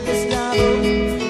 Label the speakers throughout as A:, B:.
A: biggest novel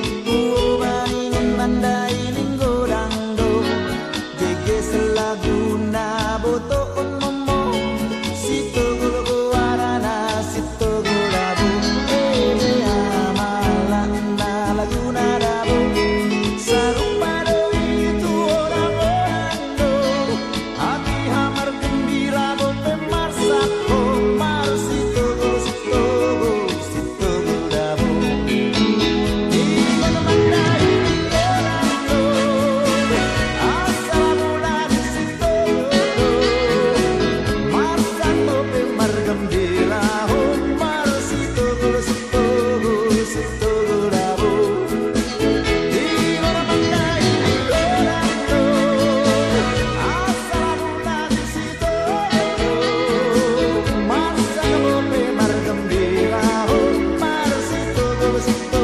A: was